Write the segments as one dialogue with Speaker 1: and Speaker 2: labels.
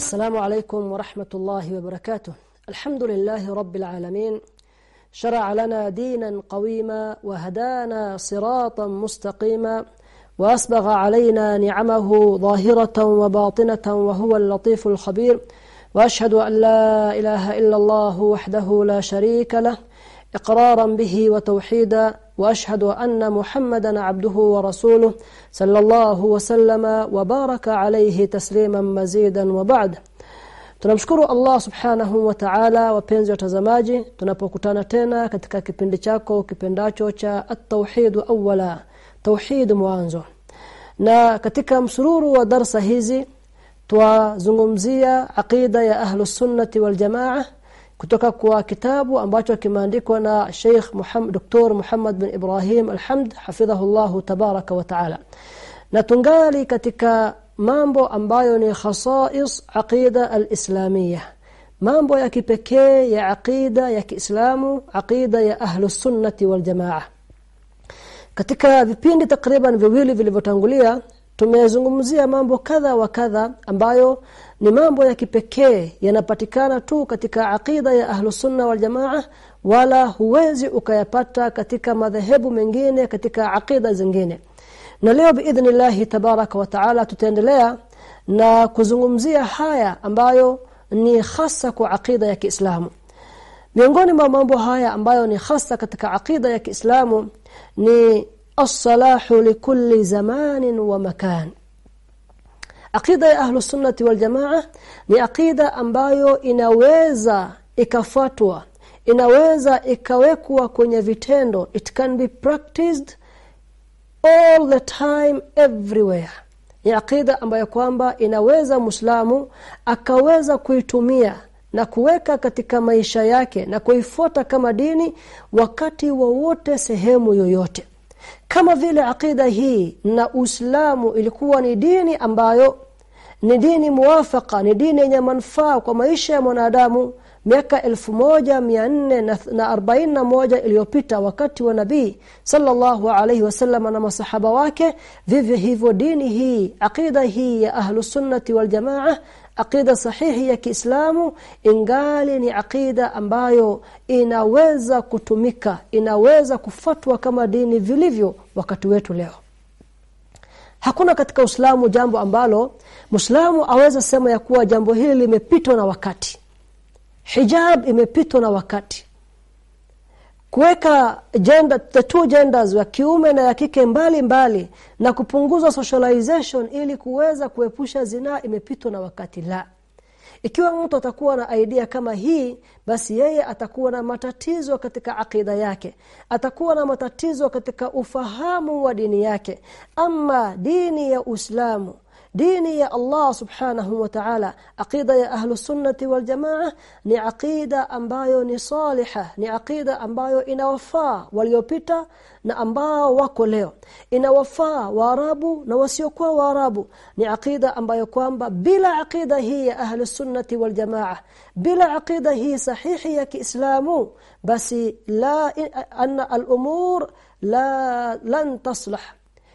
Speaker 1: السلام عليكم ورحمة الله وبركاته. الحمد لله رب العالمين. شرع لنا دينا قويما وهدانا صراطا مستقيما واسبغ علينا نعمه ظاهرة وباطنة وهو اللطيف الخبير. وأشهد أن لا إله إلا الله وحده لا شريك له. اقرارا به وتوحيدا واشهد ان محمدا عبده ورسوله صلى الله وسلم وبارك عليه تسليما مزيدا وبعد Tunamshukuru Allah Subhanahu wa Ta'ala wapenzi watazamaji tunapokutana tena katika kipindi chako kipendacho cha at-tauhid awwala tauhid mwanzo na katika msururu wa darsa hizi twazungumzia aqida ya ahlus sunnati wal jamaa kutoka kwa kitabu ambacho kimeandikwa na Sheikh Muhammad Dr. Muhammad bin Ibrahim Alhamd hafidhahullahu tabaraka wa taala na tungali katika mambo ambayo ni khasais aqida al-islamiyya mambo ya kipekee ya aqida ya Kiislamu aqida ya ahlus sunnati wal jamaa katika vipindi takriban viwili vilivyotangulia tumezungumzia mambo kadha wa kadha ambayo ni mambo ya kipekee yanapatikana tu katika aqida ya ahlusunna wal jamaa wala huwezi ukayapata katika madhehebu mengine katika aqida zingine. Na leo biidhnillah tabaraka wa taala tutaendelea na kuzungumzia haya ambayo ni hasa kwa aqida ya Kiislamu. Miongoni mwa mambo haya ambayo ni hasa katika aqida ya Kiislamu ni as-salahu likulli zamanin wa makan Aqida ya ahlus sunnati wal jamaa ni aqida ambayo inaweza ikafuatwa inaweza ikawekwa kwenye vitendo. It can be practiced all the time everywhere. Ni aqida ambayo kwamba inaweza Muislamu akaweza kuitumia na kuweka katika maisha yake na kuifuata kama dini wakati wowote sehemu yoyote kama vile akida hii na Uislamu ilikuwa ni dini ambayo ni dini muwafaka ni dini yenye manufaa kwa maisha ya mwanadamu miaka moja iliyopita wakati wa nabii sallallahu alaihi wasallam na masahaba wake vivyo hivyo dini hii akida hii ya ahlusunnati sunnati wal jamaa aqida sahihi ya Kiislamu ingali ni aqida ambayo inaweza kutumika inaweza kufatwa kama dini vilivyo wakati wetu leo Hakuna katika Uislamu jambo ambalo Muislamu aweza sema ya kuwa jambo hili limepitwa na wakati. Hijab imepitwa na wakati. Kuweka gender the two genders wa kiume na ya kike mbali mbali na kupunguza socialization ili kuweza kuepusha zinaa imepitwa na wakati la. Ikiwa mtu atakuwa na idea kama hii basi yeye atakuwa na matatizo katika akida yake atakuwa na matatizo katika ufahamu wa dini yake ama dini ya Uislamu dini ya Allah subhanahu wa ta'ala aqida ya ahlu sunnati wal jamaa ni aqida ambayo ni saliha ni aqida ambayo inawafaa waliopita na ambao wako leo. Inawafaa waarabu na wasiokuwa waarabu. Ni aqida ambayo kwamba bila aqida hii ya ahlu sunnati wal bila aqida hii sahihi ya Kiislamu basi la anna al-umur la lan taslah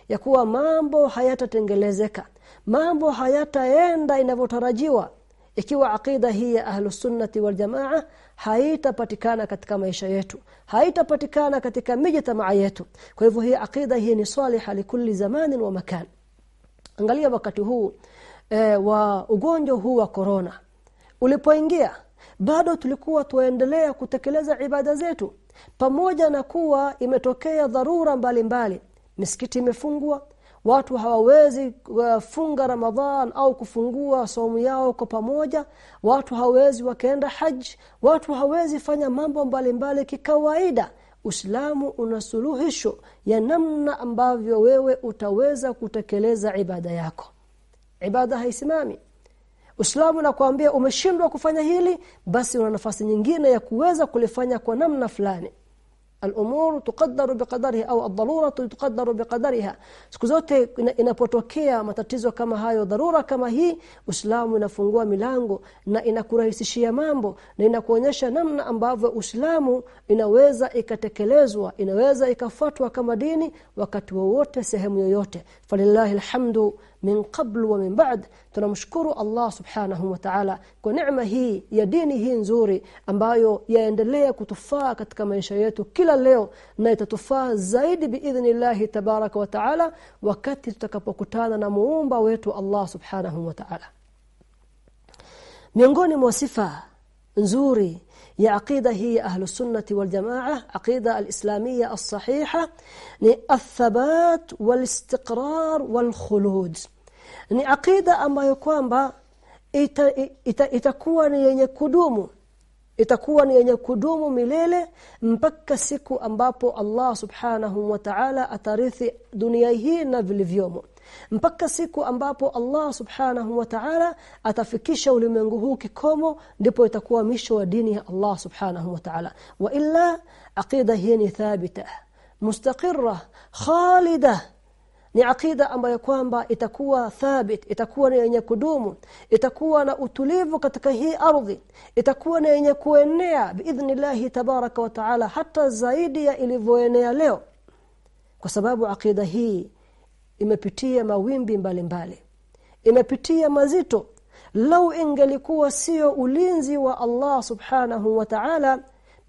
Speaker 1: yakuwa mambo hayatatengelezeka mambo hayataenda inavyotarajiwa. Ikiwa aqida hii ya ahlus sunnati wal jamaa haitapatikana katika maisha yetu haitapatikana katika mijtamaa yetu. Kwa hivyo hii aqida hii ni saliha likulli zamanin wa makan. Angalia wakati huu e, wa ugonjwa huu wa corona. Ulipoingia bado tulikuwa tuendelea kutekeleza ibada zetu pamoja na kuwa imetokea dharura mbalimbali. Misikiti imefungwa watu hawawezi kufunga Ramadhan au kufungua saumu yao kwa pamoja. Watu hawawezi wakaenda haji. Watu hawawezi fanya mambo mbalimbali kikawaida. Uislamu una suluhisho ya namna ambavyo wewe utaweza kutekeleza ibada yako. Ibada haisimami. Uislamu nakwambia umeshindwa kufanya hili basi una nafasi nyingine ya kuweza kulifanya kwa namna fulani Al-umur tuqaddaru biqadariha au ad-darura tuqaddaru biqadariha. Siku zote inapotokea matatizo kama hayo, dharura kama hii, Uislamu inafungua milango na inakurahisishia mambo na inakuonyesha namna ambavyo Uislamu inaweza ikatekelezwa, inaweza ikafuatwa kama dini wakati wowote sehemu yoyote. Falillahi alhamdu min qabl wa min ba'd tunamshukuru Allah subhanahu wa ta'ala kwa neema hii ya dini hii nzuri ambayo yaendelea kutufaa katika maisha yetu kila leo na itatufaa zaidi biidhnillah tabaraka wa ta'ala wakati tutakapokutana na muumba wetu Allah subhanahu wa ta'ala miongoni mwa sifa nzuri ya aqida hii ahlus sunnati wal jamaa aqida alislamia as-sahiha ni athabat wal istiqrar wal khulud ni aqida ambayo kwamba itakuwa ita, ita ni yenye kudumu. Itakuwa ni yenye kudumu milele mpaka siku ambapo Allah subhanahu wa ta'ala atarithi dunia hii na vilivyomo. Mpaka siku ambapo Allah subhanahu wa ta'ala atafikisha ulimwengu huu kikomo ndipo itakuwa misho wa dini ya Allah subhanahu wa ta'ala. Wa illa aqida hii ni thabita mustaqirra khalida ni akida ambayo kwamba itakuwa thabit itakuwa ni yenye kudumu itakuwa na utulivu katika hii ardhi itakuwa ni yenye kuenea biidhnillahi tabaraka wa taala hata zaidi ya ilivyoenea leo kwa sababu akida hii imepitia mawimbi mbalimbali mbali. imepitia mazito lau ingelikuwa sio ulinzi wa Allah subhanahu wa ta'ala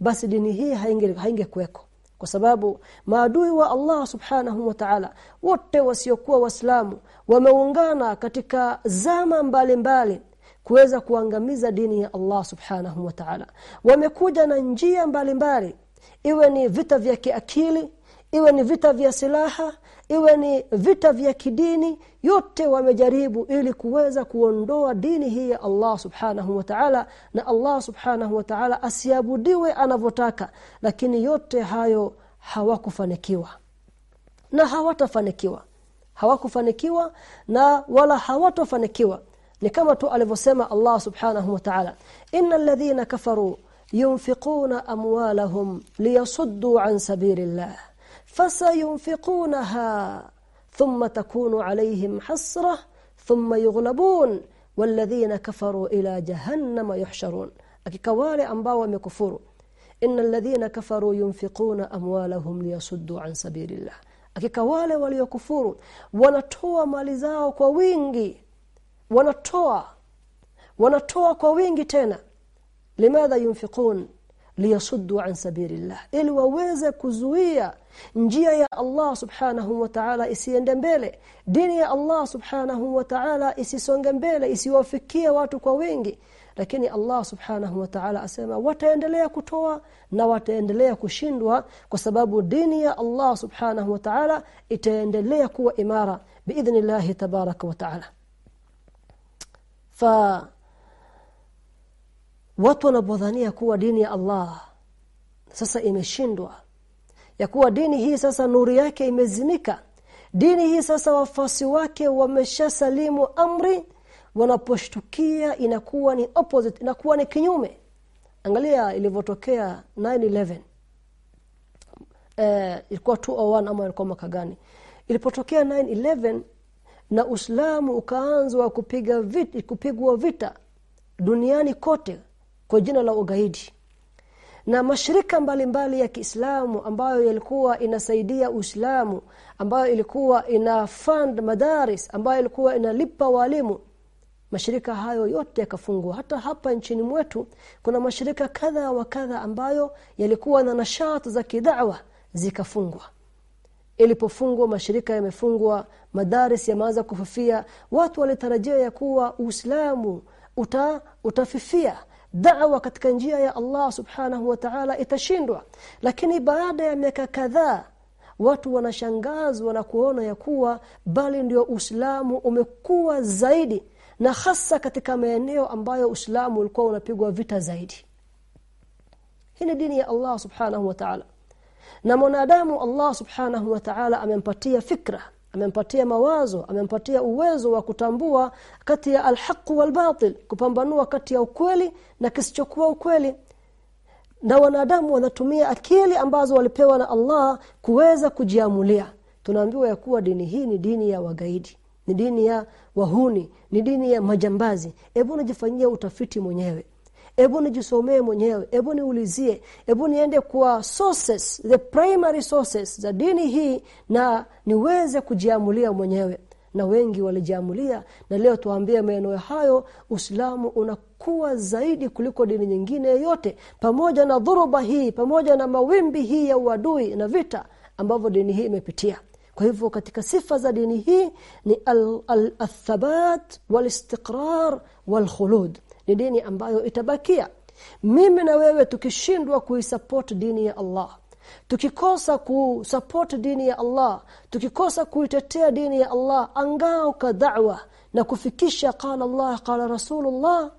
Speaker 1: basi dini hii hainge haingekuweko kwa sababu maadui wa Allah subhanahu wa ta'ala wote wasiokuwa waislamu wameungana katika zama mbalimbali kuweza kuangamiza dini ya Allah subhanahu wa ta'ala. Wamekuja na njia mbalimbali iwe ni vita vya kiakili iwe ni vita vya silaha iwe ni vita vya kidini yote wamejaribu ili kuweza kuondoa dini hii ya Allah subhanahu wa ta'ala na Allah subhanahu wa ta'ala asiabudiwe anavyotaka lakini yote hayo hawakufanikiwa. Na hawatafanikiwa. Hawakufanikiwa na wala hawatofanikiwa. Ni kama tu alivyosema Allah subhanahu wa ta'ala innal ladhina kafaru yunfiquna amwalahum liyasuddu an sabilillah fasayunfiqunaha thumma takunu alaihim hasra thumma yughlabun walladhina kafaru ila jahannama yuhsharun akika wale ambao wamekufuru innal ladhina kafaru yunfiquna amwalahum liyasuddu an sabilillah akika wale waliokufuru wanatoa mali zao kwa wingi wanatoa wanatoa kwa wingi tena limadha yunfiqun liyasuddu an sabilillah ili waweze kuzuia njia ya Allah subhanahu wa ta'ala isiende mbele dini ya Allah subhanahu wa ta'ala isisonge mbele isiwafikie watu kwa wingi. Lakini Allah subhanahu wa ta'ala asema wataendelea kutoa na wataendelea kushindwa kwa sababu dini ya Allah subhanahu wa ta'ala itaendelea kuwa imara باذن tabaraka تبارك وتعالى fa watu wanapodhania kuwa dini ya Allah sasa imeshindwa. Ya kuwa dini hii sasa nuri yake imezimika dini hii sasa wafasi wake wameshasalimu amri wanaposhtukia inakuwa ni opposite inakuwa ni kinyume. Angalia ilivyotokea 911 eh ilikuwa 201 ama ilikuwa mwaka gani? Ilipotokea 911 na Uislamu ukaanzwa kupiga vita kupigwa vita duniani kote kwa jina la ugaidi. Na mashirika mbalimbali mbali ya Kiislamu ambayo yalikuwa inasaidia Uislamu ambayo ilikuwa ina fund madaris ambayo ilikuwa inalipa walimu mashirika hayo yote yakafungwa. Hata hapa nchini mwetu kuna mashirika kadha wa kadha ambayo yalikuwa na nashat za kidawa zikafungwa. Ilipofungwa mashirika yamefungwa madaris yameanza kufifia. Watu walitarajia ya kuwa Uislamu uta utafifia da'wa katika njia ya Allah subhanahu wa ta'ala itashindwa. Lakini baada ya miaka kadhaa watu wanashangazwa na kuona ya kuwa bali ndio Uislamu umekuwa zaidi na hasa katika maeneo ambayo Uislamu ulikuwa unapigwa vita zaidi. Hii ni dini ya Allah subhanahu wa ta'ala. Na mwanadamu Allah subhanahu wa ta'ala amempatia fikra amempatia mawazo amempatia uwezo wa kutambua kati ya alhaq walbatil kupambanua kati ya ukweli na kisichokuwa ukweli. Na wanadamu wanatumia akili ambazo walipewa na Allah kuweza kujiamulia. Tunaambiwa ya kuwa dini hii ni dini ya wagaidi ni dini ya wahuni ni dini ya majambazi. Hebu unajifanyia utafiti mwenyewe hebu nijisomee mwenyewe hebu niulizie hebu niende kwa sources the primary sources za dini hii na niweze kujiamulia mwenyewe. Na wengi walijiamulia na leo tuambie maeneo hayo Uislamu unakuwa zaidi kuliko dini nyingine yote. Pamoja na dhuruba hii pamoja na mawimbi hii ya uadui na vita ambavyo dini hii imepitia. Kwa hivyo katika sifa za dini hii ni al-thabat wal-istiqrar wal-khulud ni dini ambayo itabakia. Mimi na wewe tukishindwa kuisupport dini ya Allah tukikosa kusupport dini ya Allah tukikosa kuitetea dini ya Allah angao ka da'wa na kufikisha qala Allah qala Rasulullah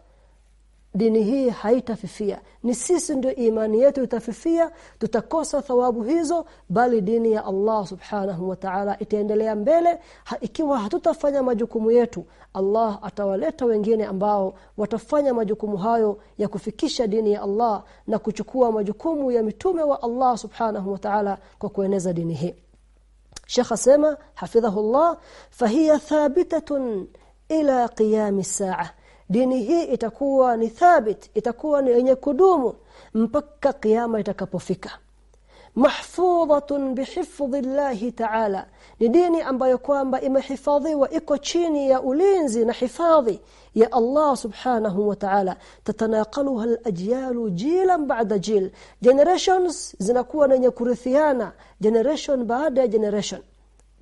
Speaker 1: dini hii haitafifia. Ni sisi ndio imani yetu itafifia tutakosa thawabu hizo bali dini ya Allah subhanahu wa ta'ala itaendelea mbele. Ha, ikiwa hatutafanya majukumu yetu Allah atawaleta wengine ambao watafanya majukumu hayo ya kufikisha dini ya Allah na kuchukua majukumu ya mitume wa Allah subhanahu wa ta'ala kwa kueneza dini hii. Sheikh asema hafidhahullah fahiya thabitatun ila qiyam as-sa'ah dini hii itakuwa ni thabit itakuwa ni yenye kudumu mpaka kiyama itakapofika. Mahfudhatun bihifdhillahi ta'ala. Ni dini ambayo kwamba imehifadhiwa iko chini ya ulinzi na hifadhi ya Allah subhanahu wa ta'ala. Tatanaqaluha al-ajyalu jilan ba'da jil. Generations zinakuwa yenye kurithiana generation baada ya generation.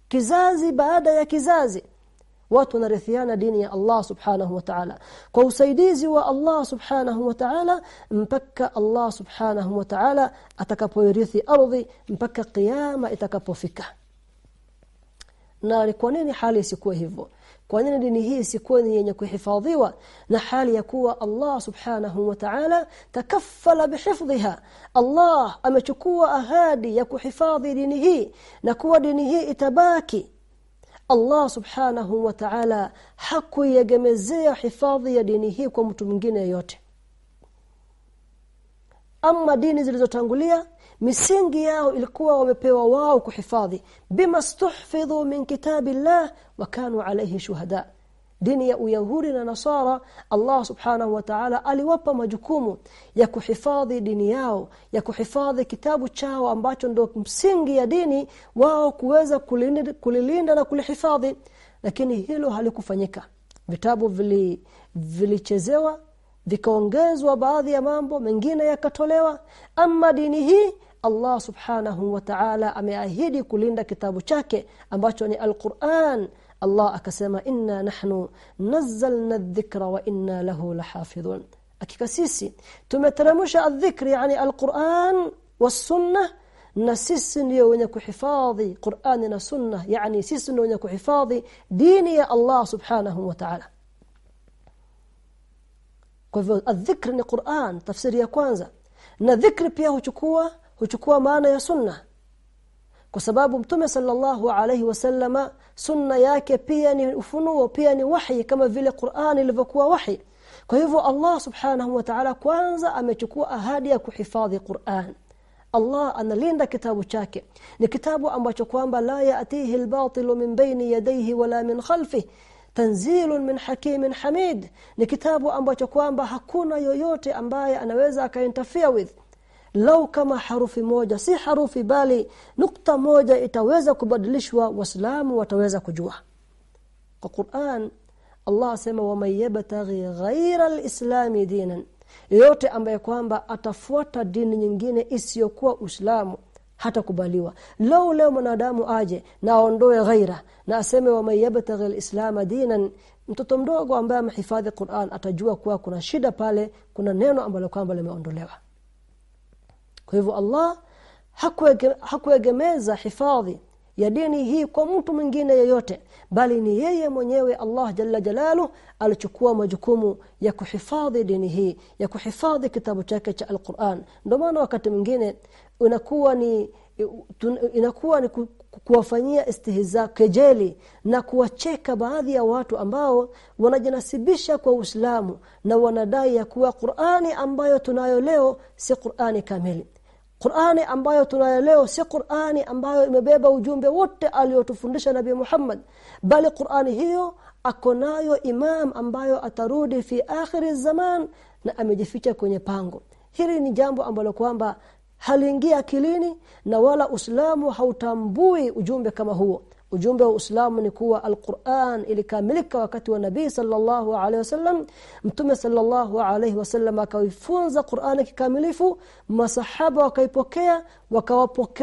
Speaker 1: Kizazi baada ya kizazi watu wanarithiana dini ya Allah subhanahu wa ta'ala. Kwa usaidizi wa Allah subhanahu wa ta'ala mpaka Allah subhanahu wa ta'ala atakapoirithi ardhi mpaka kiyama itakapofika. Na kwa nini hali isikuwe hivyo? Kwa nini dini hii isikuwe yenye kuhifadhiwa na hali ya kuwa Allah subhanahu wa ta'ala takaffala bihifdhiha? Allah amechukua ahadi ya kuhifadhi dini hii na kuwa dini hii itabaki Allah subhanahu wa ta'ala hakuiegemezea hifadhi ya dini hii kwa mtu mwingine yote ama dini zilizotangulia misingi yao ilikuwa wamepewa wao kuhifadhi. Bima stuhfidhu min kitabillah wa kanu alayhi shuhada dini ya uyahudi na nasara Allah subhanahu wa ta'ala aliwapa majukumu ya kuhifadhi dini yao ya kuhifadhi kitabu chao ambacho ndio msingi ya dini wao kuweza kulilinda, kulilinda na kulihifadhi. Lakini hilo halikufanyika. Vitabu vili vilichezewa vikaongezwa baadhi ya mambo mengine yakatolewa. Ama dini hii Allah subhanahu wa ta'ala ameahidi kulinda kitabu chake ambacho ni Al-Qur'an Allah akasema inna nahnu nazzalna adh-dhikra wa inna lahu lahafidhun hakika sisi tumeteremsha adh-dhikri yani al-Qur'an was-sunnah na sisi ndio wenye kuhifadhi Qur'ani na sunna yani sisi ndio wenye kuhifadhi dini ya Allah subhanahu wa ta'ala kwa hivyo adh-dhikr ni Qur'an tafsiri ya kwanza na dhikri pia huchukua huchukua maana ya sunna kwa sababu mtume sallallahu alayhi wasallama sunna yake pia ni ufunuo pia ni wahi kama vile Qur'an ilivyokuwa wahi. Kwa hivyo Allah subhanahu wa ta'ala kwanza amechukua ahadi ya kuhifadhi Qur'an. Allah analinda kitabu chake. Ni kitabu ambacho kwamba la yatihi al-batil min bayni yadayhi wala min khalfihi tanzilun min hakimin hamid. Ni kitabu ambacho kwamba hakuna yoyote ambaye anaweza akainterfere with lau kama harufi moja si harufi bali nukta moja itaweza kubadilishwa waislamu wataweza kujua. Kwa Qur'an Allah asema waman yabtaghi ghayra al-islam dinan. Yote ambaye kwamba atafuata dini nyingine isiyokuwa Uislamu hatakubaliwa. Lau leo mwanadamu aje na aondoe ghaira na aseme waman yabtaghi al-islam dinan mtoto mdogo ambaye amehifadhi Qur'an atajua kuwa kuna shida pale kuna neno ambalo kwamba limeondolewa kwa hivyo Allah hakuegemeza hifadhi ya dini hii kwa mtu mwingine yeyote bali ni yeye mwenyewe Allah jalla jalalu alichukua majukumu ya kuhifadhi dini hii ya kuhifadhi kitabu chake cha Al-Qur'an. Ndio maana wakati mwingine unakuwa ni inakuwa ni kuwafanyia istihza kejeli na kuwacheka baadhi ya watu ambao wanajinasibisha kwa Uislamu na wanadai ya kuwa Qur'ani ambayo tunayo leo si Qur'ani kamili Qur'ani ambayo tunayo leo si Qur'ani ambayo imebeba ujumbe wote aliyotufundisha Nabii Muhammad bali Qur'ani hiyo akonayo imam ambayo atarudi fi akhiri zaman na amejificha kwenye pango. Hili ni jambo ambalo kwamba haliingia akilini na wala Uislamu hautambui ujumbe kama huo ujumbe wa Uislamu ni kuwa Al-Qur'an ilikamilika wakati wa Nabii sallallahu alaihi wasallam Mtume sallallahu alaihi wasallam akaifunza Qur'an kikamilifu masahaba wakaipokea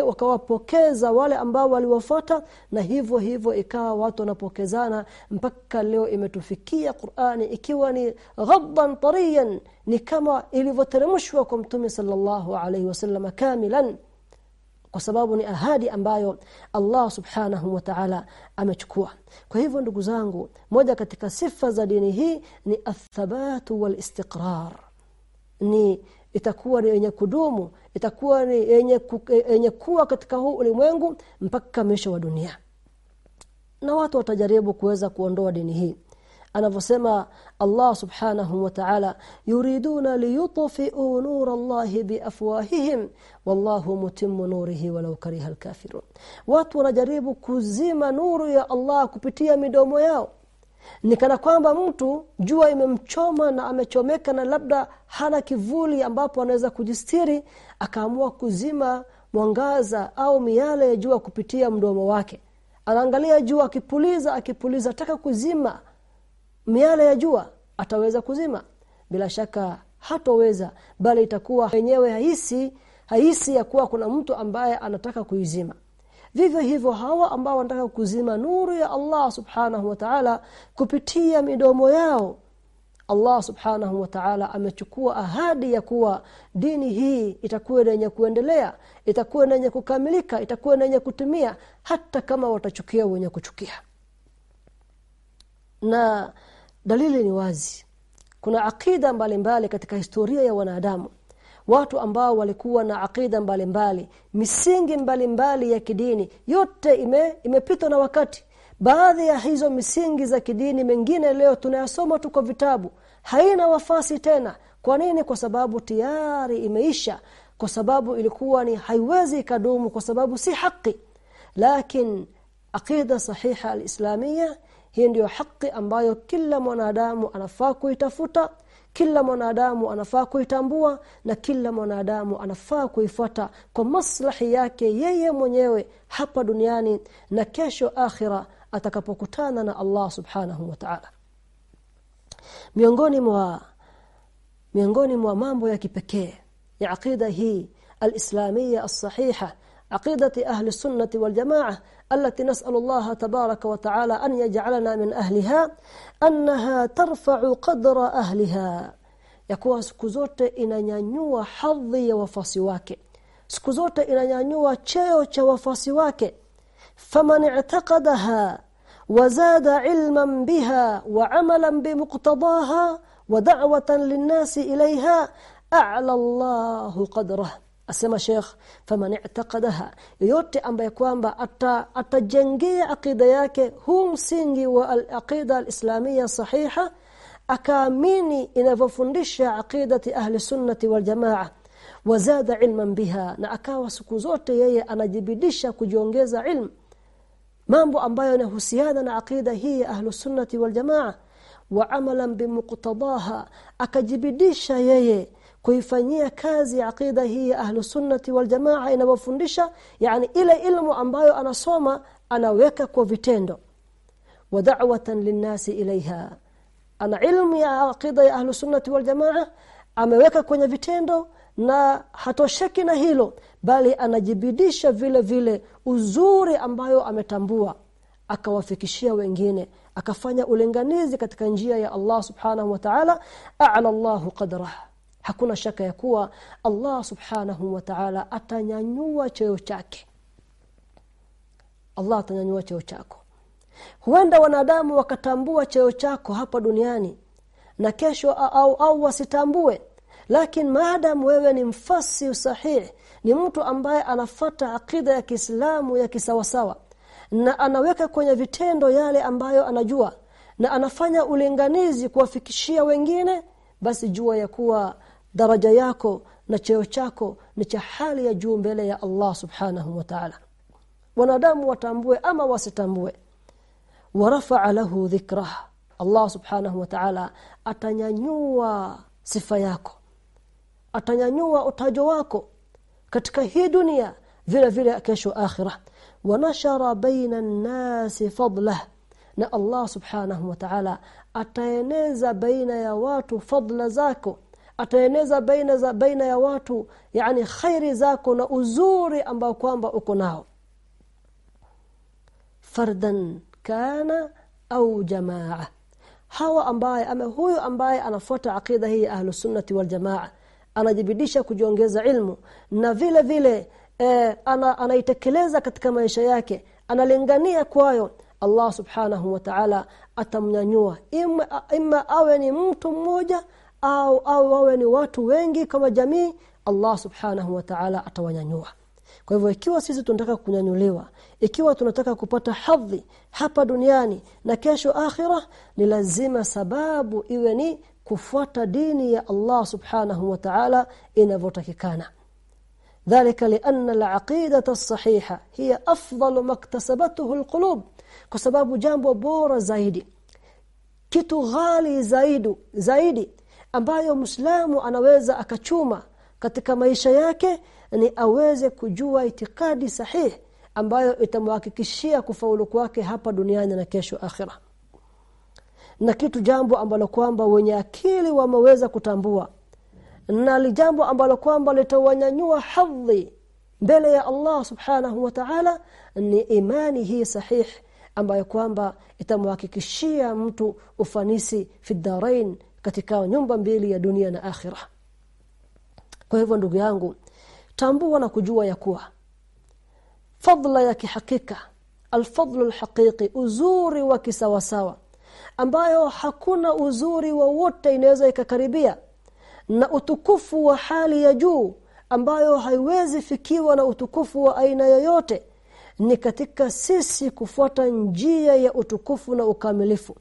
Speaker 1: wakawapokeza wale ambao waliwafuata na hivyo hivyo ikawa watu wanapokezana mpaka leo imetufikia Qur'ani ikiwa ni ghadban tariyan ni kama ilivyoteremshwa kwa Mtume sallallahu alaihi wasallam kamilan kwa sababu ni ahadi ambayo Allah subhanahu wa ta'ala amechukua. Kwa hivyo ndugu zangu moja katika sifa za dini hii ni athabatu wal istiqrar ni itakuwa ni yenye kudumu itakuwa ni yenye yenye kuwa katika huu ulimwengu mpaka mwisho wa dunia. Na watu watajaribu kuweza kuondoa dini hii anavyosema Allah subhanahu wa ta'ala yuriduna liyutfi'u nur Allah biafwahihim wallahu mutimmu nurihi walau kariha alkafirun. Watu wanajaribu kuzima nuru ya Allah kupitia midomo yao. Nikana kwamba mtu jua imemchoma na amechomeka na labda hana kivuli ambapo anaweza kujistiri akaamua kuzima mwangaza au miale ya jua kupitia mdomo wake. Anaangalia jua akipuliza akipuliza ataka kuzima miale ya jua ataweza kuzima. Bila shaka hatoweza bali itakuwa wenyewe haisi haisi ya kuwa kuna mtu ambaye anataka kuizima. Vivyo hivyo hawa ambao wanataka kuzima nuru ya Allah subhanahu wa ta'ala kupitia midomo yao Allah subhanahu wa ta'ala amechukua ahadi ya kuwa dini hii itakuwa yenye kuendelea itakuwa yenye kukamilika itakuwa yenye kutumia hata kama watachukia wenye kuchukia. Na dalili ni wazi. Kuna akida mbalimbali katika historia ya wanadamu. Watu ambao walikuwa na akida mbalimbali misingi mbalimbali ya kidini yote ime imepitwa na wakati. Baadhi ya hizo misingi za kidini mengine leo tunayasoma tu kwa vitabu. Haina wafasi tena. Kwa nini? Kwa sababu tayari imeisha. Kwa sababu ilikuwa ni haiwezi ikadumu kwa sababu si haki. Lakini aqida sahiha alislamia hii ndiyo haki ambayo kila mwanadamu anafaa kuitafuta kila mwanadamu anafaa kuitambua na kila mwanadamu anafaa kuifuata kwa maslahi yake yeye mwenyewe hapa duniani na kesho akhira atakapokutana na Allah subhanahu wa ta'ala. Miongoni mwa miongoni mwa mambo ya kipekee ya aqida hii al-islamiyya as-sahiha عقيدة أهل السنة والجماعة التي نسأل الله تبارك وتعالى أن يجعلنا من أهلها أنها ترفع قدر أهلها. يكون سكوزوت إن ينوى حظي وفاسواك سكوزوت إن ينوى تشيوش وفاسواك فمن اعتقدها وزاد علما بها وعملا بمقتضاها ودعوة للناس إليها أعلى الله قدره. Asema Sheikh faman i'taqadaha. Yote ambaye kwamba atajengea akida yake huu msingi wa al-aqida al-islamia sahiha akaamini inavyofundisha aqidati ahli sunnati wal jamaa wazada ilman biha na akawa siku zote yeye anajibidisha kujiongeza ilmu. Mambo ambayo yanahusiana na aqida hii ya ahli sunnati wal jamaa wa amalan bimuqtadaha akajibidisha yeye kuifanyia kazi aqida hii ahlu sunnati wal jamaa inawafundisha yani ile ilmu ambayo anasoma anaweka kwa vitendo. Wa da'watan linnasi ilaiha ana ilmu ya aqida ya ahlu sunnati wal jamaa ameweka kwenye vitendo na hatosheki na hilo bali anajibidisha vile vile uzuri ambayo ametambua. Akawafikishia wengine akafanya ulinganizi katika njia ya Allah subhanahu wa ta'ala a'la Allahu qadrahu hakuna shaka ya kuwa Allah subhanahu wa ta'ala atanyanyua cheo chake. Allah atanyanyua cheo chako. Huenda wanadamu wakatambua cheo chako hapa duniani na kesho au au wasitambue. Lakini maadam wewe ni mfasi sahihi ni mtu ambaye anafata akida ya Kiislamu ya kisawasawa na anaweka kwenye vitendo yale ambayo anajua na anafanya ulinganizi kuwafikishia wengine basi jua ya kuwa daraja yako na cheo chako ni cha hali ya juu mbele ya Allah subhanahu wa ta'ala. Wanadamu watambue ama wasitambue. Warafa'a lahu dhikrah Allah subhanahu wa ta'ala atanyanyua sifa yako. Atanyanyua utajo wako katika hii dunia vile vile kesho akhirah. Wanashara baina an-nas fadlah na Allah subhanahu wa ta'ala ataeneza baina ya watu fadla zako ataeneza baina za baina ya watu yani khairi zako na uzuri ambao kwamba uko nao. Fardan kana au jamaa. Hawa ambaye ama huyu ambaye anafuata akida hii ya ahlus sunnati wal jamaa anajibidisha kujiongeza ilmu na vile vile eh, ana, anaitekeleza katika maisha yake analingania kwayo Allah subhanahu wa ta'ala atamnyanyua. Ima, ima awe ni mtu mmoja au au awe ni watu wengi kama jamii Allah subhanahu wa ta'ala atawanyanyua kwa hivyo ikiwa sisi tunataka kunyanyuliwa ikiwa tunataka kupata hadhi hapa duniani na kesho akhira ni lazima sababu iwe ni kufuata dini ya Allah subhanahu wa ta'ala inavyotakikana ذلك لأن العقيدة الصحيحة هي أفضل ما اكتسبته القلوب kwa sababu jambo bora zaidi kitu ghali zaidi zaidi ambayo Muislamu anaweza akachuma katika maisha yake ni aweze kujua itikadi sahihi ambayo itamhakikishia kufaulu kwake hapa duniani na kesho akhira. Na kitu jambo ambalo kwamba wenye akili wameweza kutambua na jambo ambalo kwamba litawanyanyua hadhi mbele ya Allah subhanahu wa ta'ala ni imani hii sahihi ambayo kwamba itamhakikishia mtu ufanisi fi katika nyumba mbili ya dunia na akhira kwa hivyo ndugu yangu tambua na kujua ya kuwa fadla ya kihakika alfadlu alhaqiqi uzuri wa kisawasawa ambayo hakuna uzuri wowote inaweza ikakaribia na utukufu wa hali ya juu ambayo haiwezi fikiwa na utukufu wa aina yoyote ni katika sisi kufuata njia ya utukufu na ukamilifu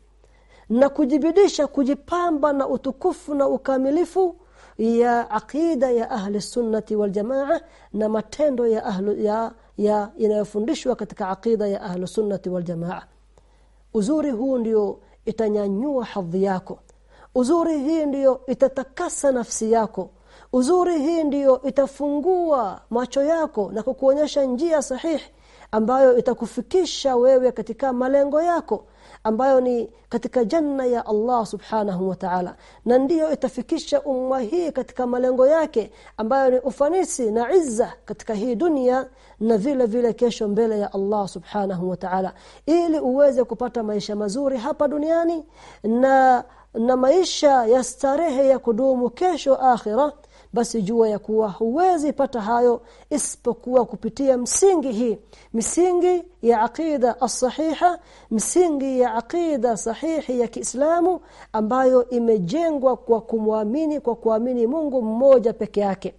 Speaker 1: na kujibidisha kujipamba na utukufu na ukamilifu ya aqida ya ahli sunnati wal jamaa na matendo ya ahlu ya, ya inayofundishwa katika aqida ya ahli sunnati wal jamaa. Uzuri huu ndio itanyanyua hadhi yako. Uzuri hii ndiyo itatakasa nafsi yako. Uzuri hii ndiyo itafungua macho yako na kukuonyesha njia sahihi ambayo itakufikisha wewe katika malengo yako ambayo ni katika janna ya Allah subhanahu wa ta'ala. Na ndiyo itafikisha umma hii katika malengo yake ambayo ni ufanisi na izza katika hii dunia na vile vile kesho mbele ya Allah subhanahu wa ta'ala. Ili uweze kupata maisha mazuri hapa duniani na na maisha ya starehe ya kudumu kesho akhira basi jua ya kuwa huwezi pata hayo isipokuwa kupitia msingi hii. Misingi ya aqida as-sahiha msingi ya aqida sahihi ya Kiislamu ambayo imejengwa kwa kumwamini kwa kuamini Mungu mmoja peke yake.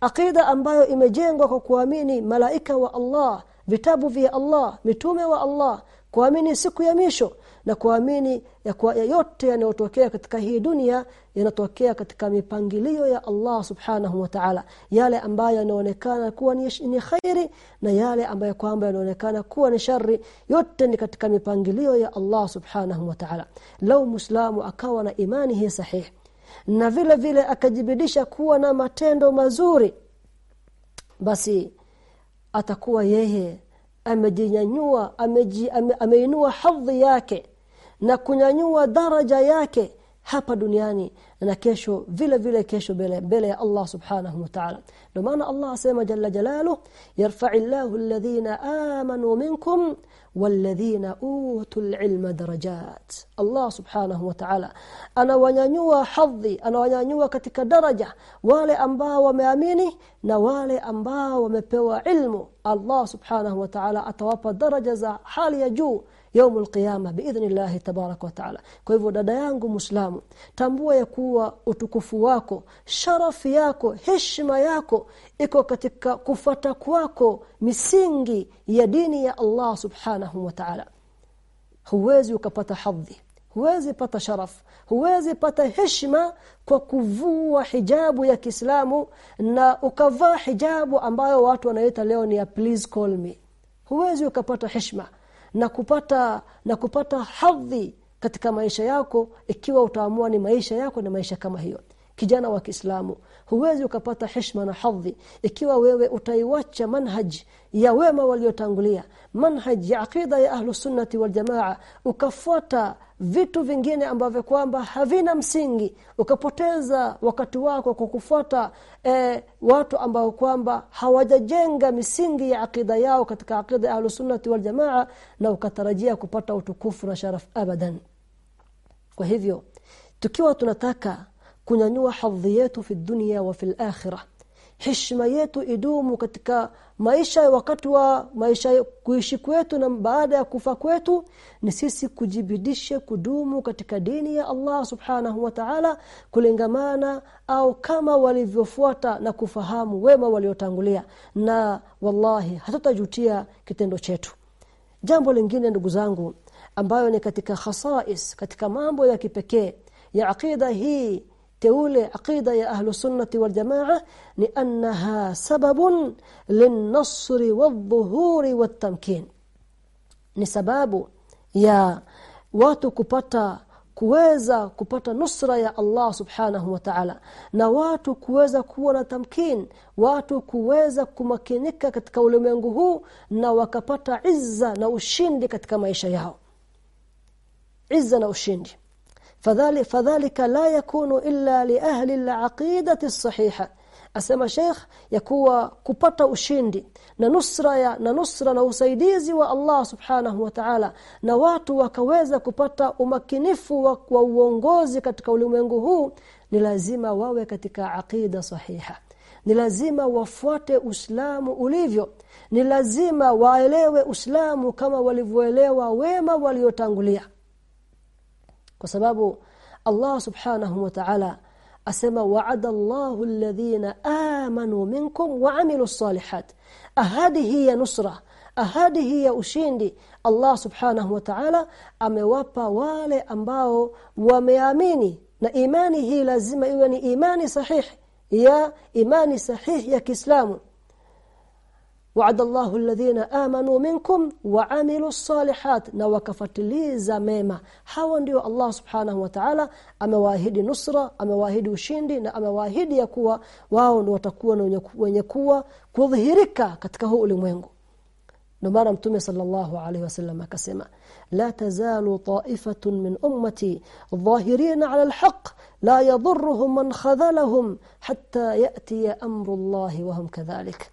Speaker 1: Aqida ambayo imejengwa kwa kuamini malaika wa Allah vitabu vya Allah mitume wa Allah kuamini siku ya misho na kuamini ya kwa yote yanayotokea katika hii dunia yanatokea katika mipangilio ya Allah subhanahu wa ta'ala. Yale ambayo yanaonekana kuwa ni, khairi na yale ambayo kwamba yanaonekana kuwa ni shari yote ni katika mipangilio ya Allah subhanahu wa ta'ala. Lau muislamu akawa na imani hii sahihi na vile vile akajibidisha kuwa na matendo mazuri basi atakuwa yeye amejinyanyua ameji, ame, ameinua hadhi yake na kunyanyua daraja yake hapa duniani na kesho vile vile kesho mbele ya Allah subhanahu wa ta'ala. Ndio maana Allah asema jalla jalalu yarfa'illahu alladhina amanu minkum walladhina utul ilma darajat. Allah subhanahu wa ta'ala anawanyanyua hadhi anawanyanyua katika daraja wale ambao wameamini na wale ambao wamepewa ilmu. Allah subhanahu wa ta'ala atawapa daraja za hali ya juu يوم القيامه باذن الله تبارك وتعالى kwa hivyo dada yangu muislamu tambua ya kuwa utukufu wako sharafu yako heshima yako iko katika kufata kwako misingi ya dini ya Allah subhanahu wa ta'ala huwezi ukapata hadhi huwezi pata sharaf huwezi pata heshima kwa kuvua hijabu ya Kiislamu na ukavaa hijabu ambayo watu wanaita leo ni ya please call me huwezi ukapata heshima na kupata na kupata hadhi katika maisha yako ikiwa utaamua ni maisha yako ni maisha kama hiyo. Kijana wa Kiislamu huwezi ukapata heshima na hadhi ikiwa wewe utaiwacha manhaj ya wema waliotangulia. Manhaj ya aqida ya ahlu sunnati wal jamaa ukafuata vitu vingine ambavyo kwamba havina msingi. Ukapoteza wakati wako kwa kufuata e, watu ambao kwamba hawajajenga misingi ya akida yao katika akida ya ahlusunnati wal jamaa na ukatarajia kupata utukufu na sharaf abadan. Kwa hivyo tukiwa tunataka kunyanyua hadhi yetu fi dunia wa fil akhirah heshima yetu idumu katika maisha wakati wa maisha kuishi kwetu na baada ya kufa kwetu ni sisi kujibidishe kudumu katika dini ya Allah subhanahu wa ta'ala kulingamana au kama walivyofuata na kufahamu wema waliotangulia. Na wallahi hatutajutia kitendo chetu. Jambo lingine ndugu zangu ambayo ni katika khasais katika mambo ya kipekee ya aqida hii teule aqida ya ahlu sunnati wal jamaa ni annaha sababun linnasri wadhuhuri watamkin ni sababu ya watu kupata kuweza kupata nusra ya Allah subhanahu wa ta'ala. Na watu kuweza kuwa na tamkin watu kuweza kumakinika katika ulimwengu huu na wakapata izza na ushindi katika maisha yao. Izza na ushindi fadhali fadhalika la yakunu illa li ahli al-aqidati as-sahiha. Asema sheikh ya kuwa kupata ushindi na nusra ya na nusra na usaidizi wa Allah subhanahu wa ta'ala na watu wakaweza kupata umakinifu wa, wa uongozi katika ulimwengu huu ni lazima wawe katika aqida sahiha. Ni lazima wafuate Uislamu ulivyo. Ni lazima waelewe Uislamu kama walivyoelewa wema waliotangulia kwa sababu Allah subhanahu wa ta'ala asema wa'ada Allahu alladhina amanu minkum wa 'amilus salihat ahadi hii ya nusra ahadi hii ushindi Allah subhanahu wa ta'ala amewapa wale ambao wameamini na imani hii lazima iwe ni imani sahihi ya imani sahihi ya Kiislamu وعد الله الذين آمنوا منكم وعملوا الصالحات na wakafatiliza mema hawa ndio Allah subhanahu wa ta'ala amewaahidi nusra amewaahidi ushindi na amewaahidi ya kuwa wao ndio watakuwa na wenye kuwa kudhihirika katika huu ulimwengu ndio maana mtume sallallahu alaihi wasallam akasema la tazalu ta'ifatun min ummati dhahirin 'ala al-haqq la yadhurruhum man khadhalahum hatta ya'ti amru Allah wa hum kadhalik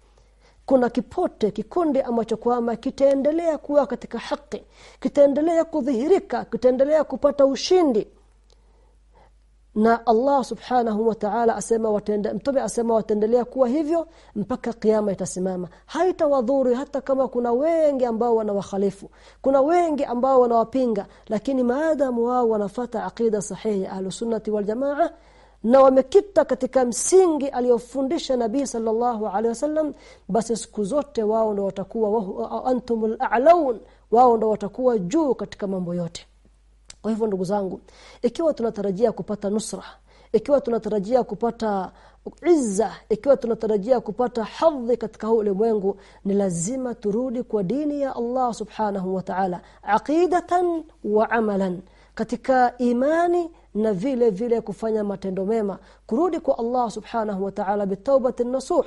Speaker 1: kuna kipote kikundi ambacho kwamba kitaendelea kuwa katika haki kitaendelea kudhihirika kitaendelea kupata ushindi. Na Allah subhanahu wa ta'ala asema watenda mtume asema wataendelea kuwa hivyo mpaka kiyama itasimama. Haitawadhuru hata kama kuna wengi ambao wanawakhalifu kuna wengi ambao wanawapinga lakini maadamu wao wanafata aqida sahihi ahlusunnati wal jamaa na wamekita katika msingi aliyofundisha nabii sallallahu alaihi wasallam basi siku zote wao ndio watakuwa antumul a'laun wao ndio watakuwa juu katika mambo yote. Kwa hivyo ndugu zangu ikiwa tunatarajia kupata nusra ikiwa tunatarajia kupata izza ikiwa tunatarajia kupata hadhi katika ulimwengu ni lazima turudi kwa dini ya Allah subhanahu wa ta'ala aqidatan wa amalan katika imani na vile vile kufanya matendo mema. Kurudi kwa Allah subhanahu wa ta'ala bitawbati nasuh.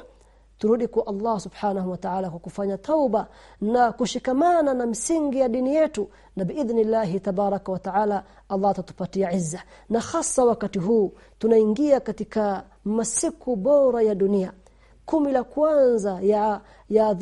Speaker 1: Turudi kwa Allah subhanahu wa ta'ala kwa kufanya tauba na kushikamana na msingi ya dini yetu. Na biidhnillahi tabaraka wa ta'ala Allah atatupatia izza. Na hasa wakati huu tunaingia katika masiku bora ya dunia. Kumi la kwanza ya ya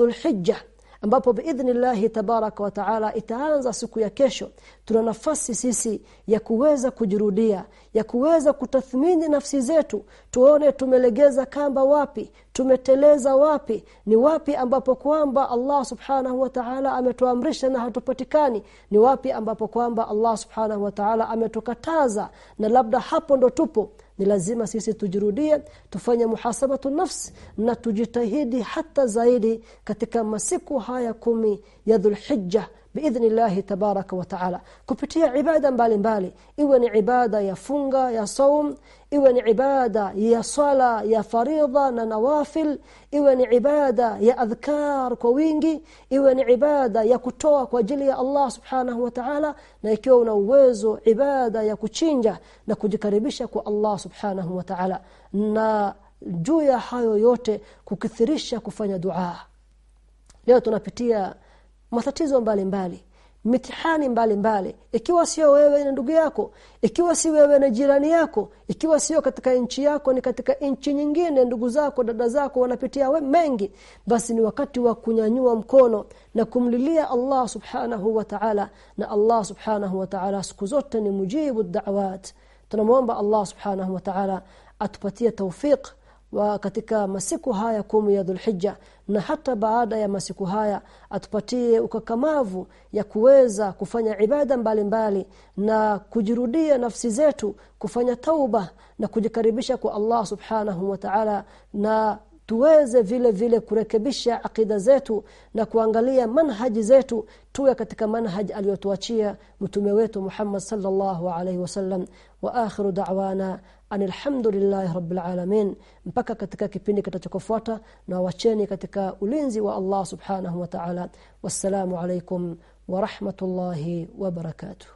Speaker 1: ambapo biidhnillahi tabaraka wa taala itaanza siku ya kesho. Tuna nafasi sisi ya kuweza kujirudia ya kuweza kutathmini nafsi zetu tuone tumelegeza kamba wapi tumeteleza wapi ni wapi ambapo kwamba Allah subhanahu wa ta'ala ametuamrisha na hatupatikani ni wapi ambapo kwamba Allah subhanahu wa ta'ala ametukataza na labda hapo ndo tupo ni lazima sisi tujirudie tufanye muhasabatu nafsi na tujitahidi hata zaidi katika masiku haya kumi ya dhulhijja biidhnillah tabaraka wa taala kupitia ibada mbalimbali mbali. iwe ni ibada ya funga ya saum iwe ni ibada ya swala ya faridha na nawafil. Iwe ni ibada ya adhkar kwa wingi. Iwe ni ibada ya kutoa kwa ajili ya Allah subhanahu wa ta'ala. Na ikiwa una uwezo ibada ya kuchinja na kujikaribisha kwa Allah subhanahu wa ta'ala. Na juu ya hayo yote kukithirisha kufanya dua. Leo tunapitia matatizo mbalimbali. mbali mitihani mbalimbali. Ikiwa sio wewe na ndugu yako ikiwa si wewe na jirani yako ikiwa sio katika nchi yako ni katika nchi nyingine ndugu zako dada zako wanapitia we mengi basi ni wakati wa kunyanyua mkono na kumlilia Allah subhanahu wa ta'ala. Na Allah subhanahu wa ta'ala siku zote ni mujibu da'wat tunamwomba Allah subhanahu wa ta'ala atupatie tawfik wa katika masiku haya kumi ya Dhulhijja na hata baada ya masiku haya atupatie ukakamavu ya kuweza kufanya ibada mbalimbali mbali, na kujirudia nafsi zetu kufanya tauba na kujikaribisha kwa Allah subhanahu wa ta'ala na tuweze vile vile kurekebisha akida zetu na kuangalia manhaji zetu tuwe katika manhaji aliyotuachia mtume wetu Muhammad sallallahu alaihi wasallam wa akhiru da'wana an alhamdulillah rabbil alamin mpaka katika kipindi kitachofuata na wacheni katika ulinzi wa Allah subhanahu wa ta'ala wassalamu alaikum wa rahmatullahi wa barakatuh